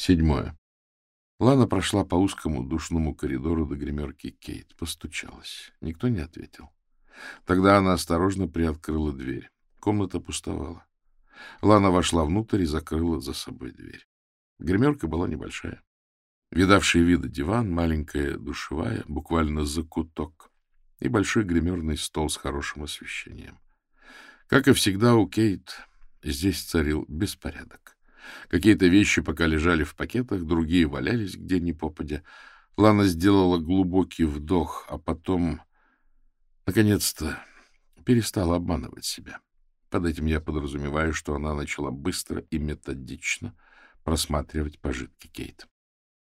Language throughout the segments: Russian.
Седьмое. Лана прошла по узкому душному коридору до гримерки Кейт. Постучалась. Никто не ответил. Тогда она осторожно приоткрыла дверь. Комната пустовала. Лана вошла внутрь и закрыла за собой дверь. Гримерка была небольшая. Видавший виды диван, маленькая душевая, буквально закуток, и большой гримерный стол с хорошим освещением. Как и всегда у Кейт, здесь царил беспорядок. Какие-то вещи пока лежали в пакетах, другие валялись где ни попадя. Лана сделала глубокий вдох, а потом, наконец-то, перестала обманывать себя. Под этим я подразумеваю, что она начала быстро и методично просматривать пожитки Кейт.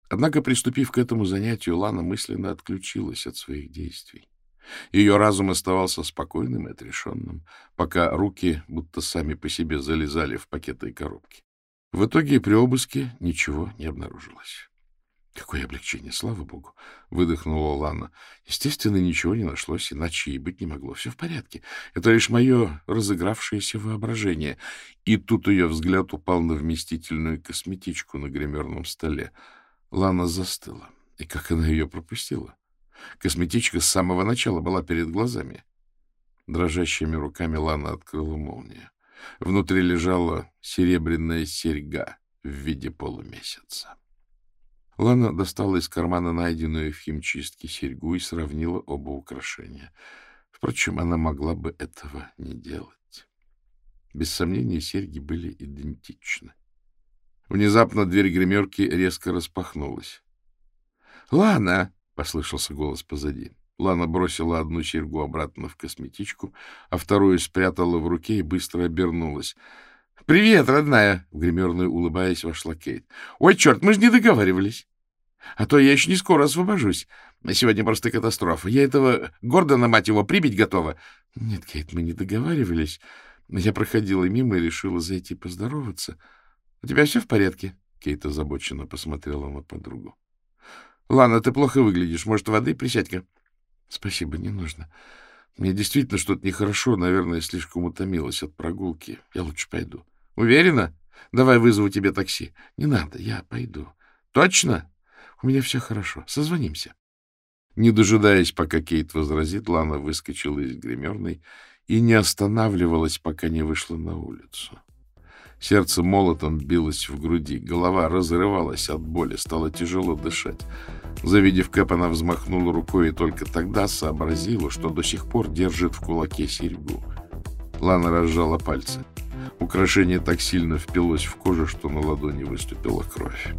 Однако, приступив к этому занятию, Лана мысленно отключилась от своих действий. Ее разум оставался спокойным и отрешенным, пока руки будто сами по себе залезали в пакеты и коробки. В итоге при обыске ничего не обнаружилось. Какое облегчение, слава богу, выдохнула Лана. Естественно, ничего не нашлось, иначе и быть не могло. Все в порядке. Это лишь мое разыгравшееся воображение. И тут ее взгляд упал на вместительную косметичку на гримерном столе. Лана застыла. И как она ее пропустила? Косметичка с самого начала была перед глазами. Дрожащими руками Лана открыла молнию. Внутри лежала серебряная серьга в виде полумесяца. Лана достала из кармана найденную в химчистке серьгу и сравнила оба украшения. Впрочем, она могла бы этого не делать. Без сомнения, серьги были идентичны. Внезапно дверь гримерки резко распахнулась. — Лана! — послышался голос позади. Лана бросила одну серьгу обратно в косметичку, а вторую спрятала в руке и быстро обернулась. — Привет, родная! — в гримерную, улыбаясь, вошла Кейт. — Ой, черт, мы же не договаривались. А то я еще не скоро освобожусь. Сегодня просто катастрофа. Я этого Гордона, мать его, прибить готова. — Нет, Кейт, мы не договаривались. Я проходила мимо и решила зайти поздороваться. — У тебя все в порядке? Кейт озабоченно посмотрела на подругу. — Ладно, ты плохо выглядишь. Может, воды присядь-ка? —— Спасибо, не нужно. Мне действительно что-то нехорошо. Наверное, слишком утомилась от прогулки. Я лучше пойду. — Уверена? Давай вызову тебе такси. — Не надо, я пойду. — Точно? У меня все хорошо. Созвонимся. Не дожидаясь, пока Кейт возразит, Лана выскочила из гримерной и не останавливалась, пока не вышла на улицу. Сердце молотом билось в груди, голова разрывалась от боли, стало тяжело дышать. Завидев Кэп, она взмахнула рукой и только тогда сообразила, что до сих пор держит в кулаке серьгу. Лана разжала пальцы. Украшение так сильно впилось в кожу, что на ладони выступила кровь.